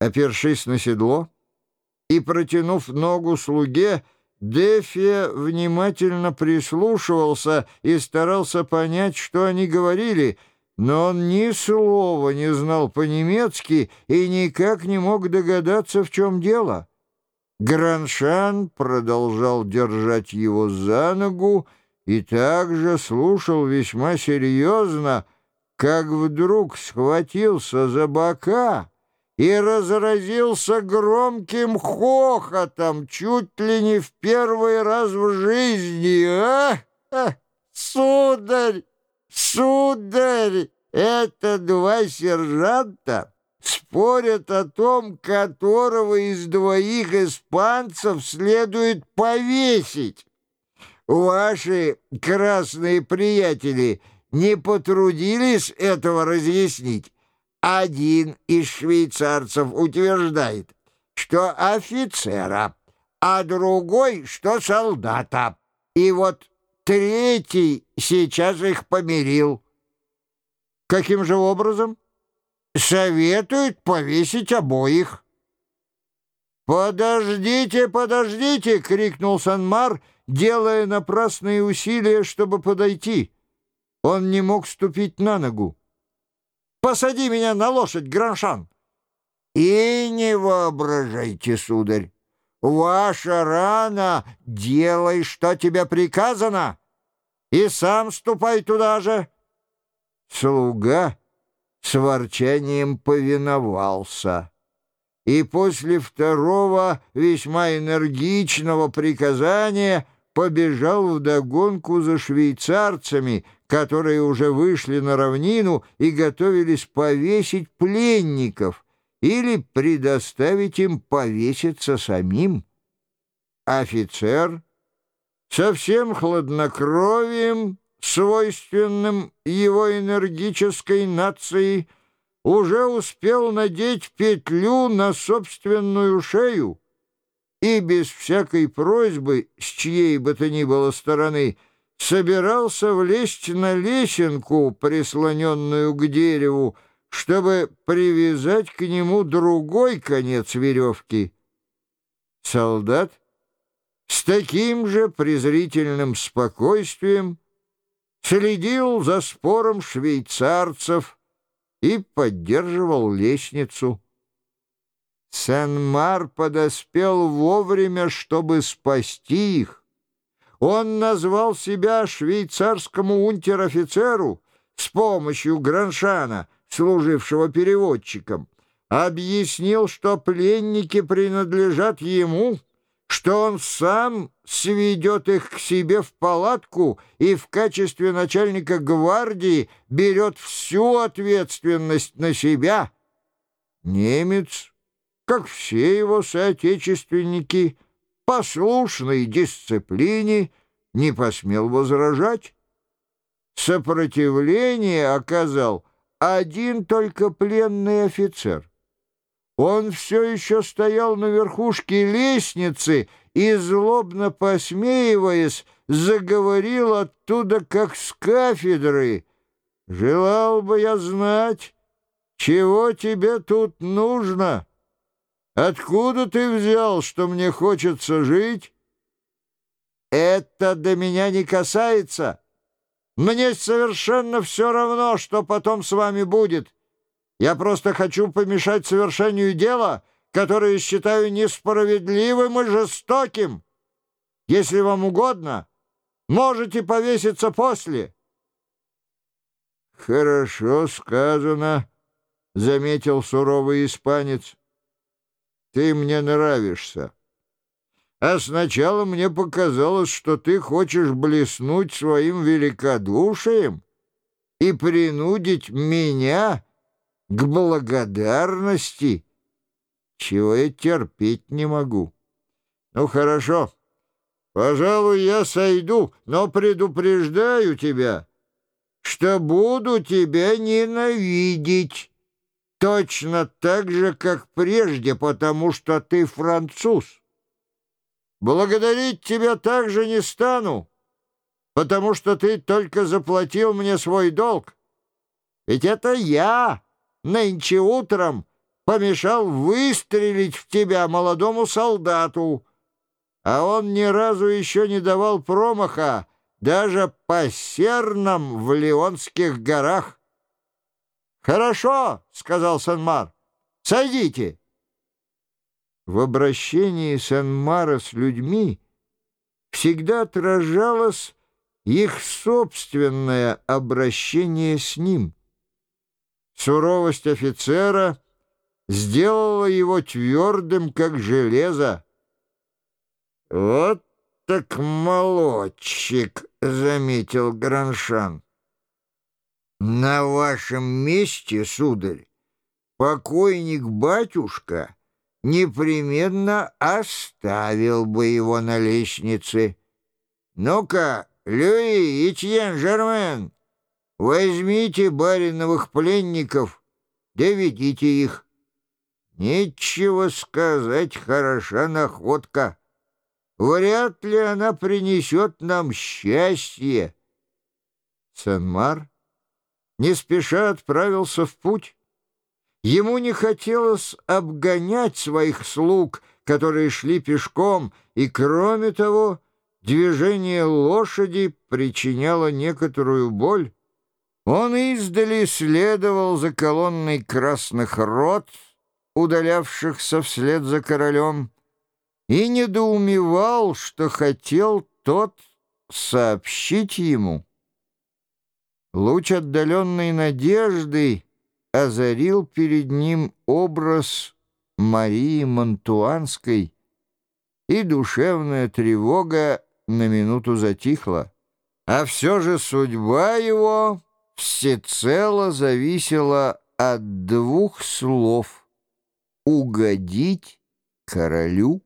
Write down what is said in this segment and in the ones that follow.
Опершись на седло и протянув ногу слуге, Дефия внимательно прислушивался и старался понять, что они говорили, но он ни слова не знал по-немецки и никак не мог догадаться, в чем дело. Граншан продолжал держать его за ногу и также слушал весьма серьезно, как вдруг схватился за бока и разразился громким хохотом, чуть ли не в первый раз в жизни. «А, а сударь, сударь, это два сержанта!» спорят о том, которого из двоих испанцев следует повесить. Ваши красные приятели не потрудились этого разъяснить. Один из швейцарцев утверждает, что офицера, а другой, что солдата. И вот третий сейчас их помирил. Каким же образом? Советует повесить обоих. «Подождите, подождите!» — крикнул Санмар, делая напрасные усилия, чтобы подойти. Он не мог ступить на ногу. «Посади меня на лошадь, Граншан!» «И не воображайте, сударь! Ваша рана, делай, что тебе приказано, и сам ступай туда же!» Слуга с ворчанием повиновался. И после второго весьма энергичного приказания побежал вдогонку за швейцарцами, которые уже вышли на равнину и готовились повесить пленников или предоставить им повеситься самим. Офицер со всем хладнокровием свойственным его энергической нации, уже успел надеть петлю на собственную шею и без всякой просьбы с чьей бы то ни было стороны собирался влезть на лесенку, прислоненную к дереву, чтобы привязать к нему другой конец веревки. Солдат с таким же презрительным спокойствием следил за спором швейцарцев и поддерживал лестницу. Сен-Мар подоспел вовремя, чтобы спасти их. Он назвал себя швейцарскому унтер-офицеру с помощью Граншана, служившего переводчиком, объяснил, что пленники принадлежат ему — что он сам сведет их к себе в палатку и в качестве начальника гвардии берет всю ответственность на себя. Немец, как все его соотечественники, послушной дисциплине не посмел возражать. Сопротивление оказал один только пленный офицер. Он все еще стоял на верхушке лестницы и, злобно посмеиваясь, заговорил оттуда, как с кафедры. «Желал бы я знать, чего тебе тут нужно? Откуда ты взял, что мне хочется жить?» «Это до меня не касается. Мне совершенно все равно, что потом с вами будет». Я просто хочу помешать совершению дела, которое считаю несправедливым и жестоким. Если вам угодно, можете повеситься после». «Хорошо сказано», — заметил суровый испанец. «Ты мне нравишься. А сначала мне показалось, что ты хочешь блеснуть своим великодушием и принудить меня...» к благодарности, чего я терпеть не могу. Ну, хорошо, пожалуй, я сойду, но предупреждаю тебя, что буду тебя ненавидеть, точно так же, как прежде, потому что ты француз. Благодарить тебя также не стану, потому что ты только заплатил мне свой долг. Ведь это я нынче утром помешал выстрелить в тебя молодому солдату, а он ни разу еще не давал промаха даже по сернам в Леонских горах. «Хорошо», — сказал Санмар, — «сойдите». В обращении Санмара с людьми всегда отражалось их собственное обращение с ним. Суровость офицера сделала его твердым, как железо. «Вот так молодчик», — заметил Граншан. «На вашем месте, сударь, покойник-батюшка непременно оставил бы его на лестнице. Ну-ка, Люи, Этьен, Жермен, возьмите бариновых пленников, доведите их. Нечего сказать, хороша находка. Вряд ли она принесет нам счастье. Санмар не спеша отправился в путь. Ему не хотелось обгонять своих слуг, которые шли пешком, и, кроме того, движение лошади причиняло некоторую боль. Он издали следовал за колонной красных рот, удалявшихся вслед за королем, и недоумевал, что хотел тот сообщить ему. Луч отдаленной надежды озарил перед ним образ Марии Монтуанской, и душевная тревога на минуту затихла. А все же судьба его всецело зависела от двух слов — угодить королю.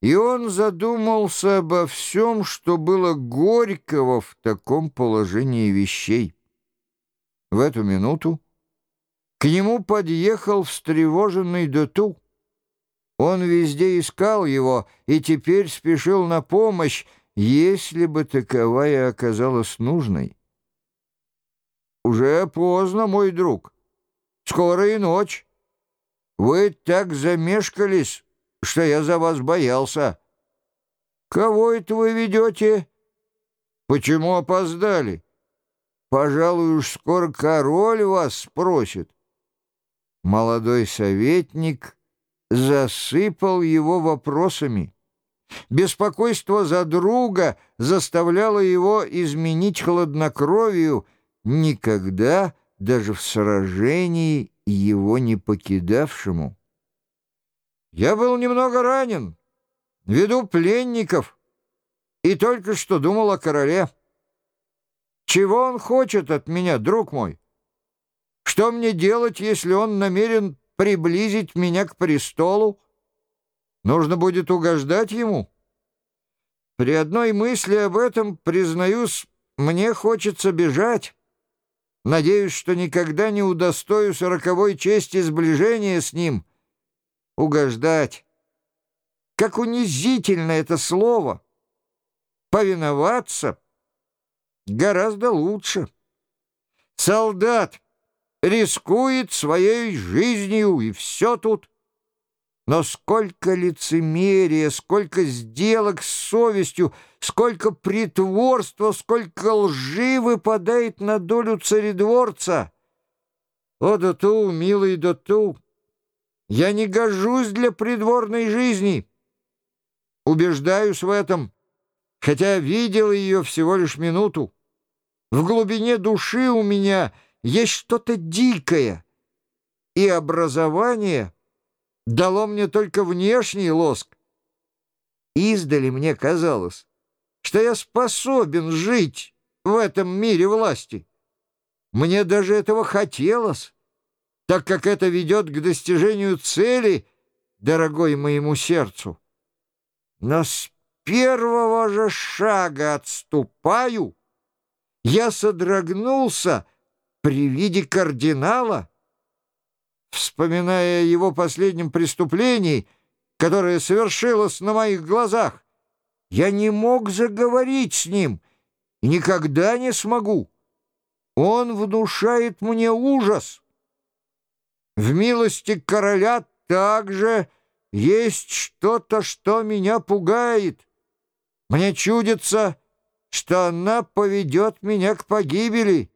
И он задумался обо всем, что было горького в таком положении вещей. В эту минуту к нему подъехал встревоженный Дету. Он везде искал его и теперь спешил на помощь, если бы таковая оказалась нужной. «Уже поздно, мой друг. Скоро и ночь. Вы так замешкались, что я за вас боялся. Кого это вы ведете? Почему опоздали? Пожалуй, уж скоро король вас спросит». Молодой советник засыпал его вопросами. Беспокойство за друга заставляло его изменить хладнокровию, никогда, даже в сражении, его не покидавшему. «Я был немного ранен, веду пленников, и только что думал о короле. Чего он хочет от меня, друг мой?» Что мне делать, если он намерен приблизить меня к престолу? Нужно будет угождать ему. При одной мысли об этом, признаюсь, мне хочется бежать. Надеюсь, что никогда не удостоюсь роковой чести сближения с ним. Угождать. Как унизительно это слово. Повиноваться гораздо лучше. Солдат рискует своей жизнью, и все тут. Но сколько лицемерия, сколько сделок с совестью, сколько притворства, сколько лжи выпадает на долю царедворца. О, Доту, милый Доту, я не гожусь для придворной жизни. Убеждаюсь в этом, хотя видел ее всего лишь минуту. В глубине души у меня — есть что-то дикое, и образование дало мне только внешний лоск. Издали мне казалось, что я способен жить в этом мире власти. Мне даже этого хотелось, так как это ведет к достижению цели, дорогой моему сердцу. Но с первого же шага отступаю, я содрогнулся, при виде кардинала, вспоминая о его последнем преступлении, которое совершилось на моих глазах, я не мог заговорить с ним и никогда не смогу. Он внушает мне ужас. В милости короля также есть что-то, что меня пугает. Мне чудится, что она поведет меня к погибели.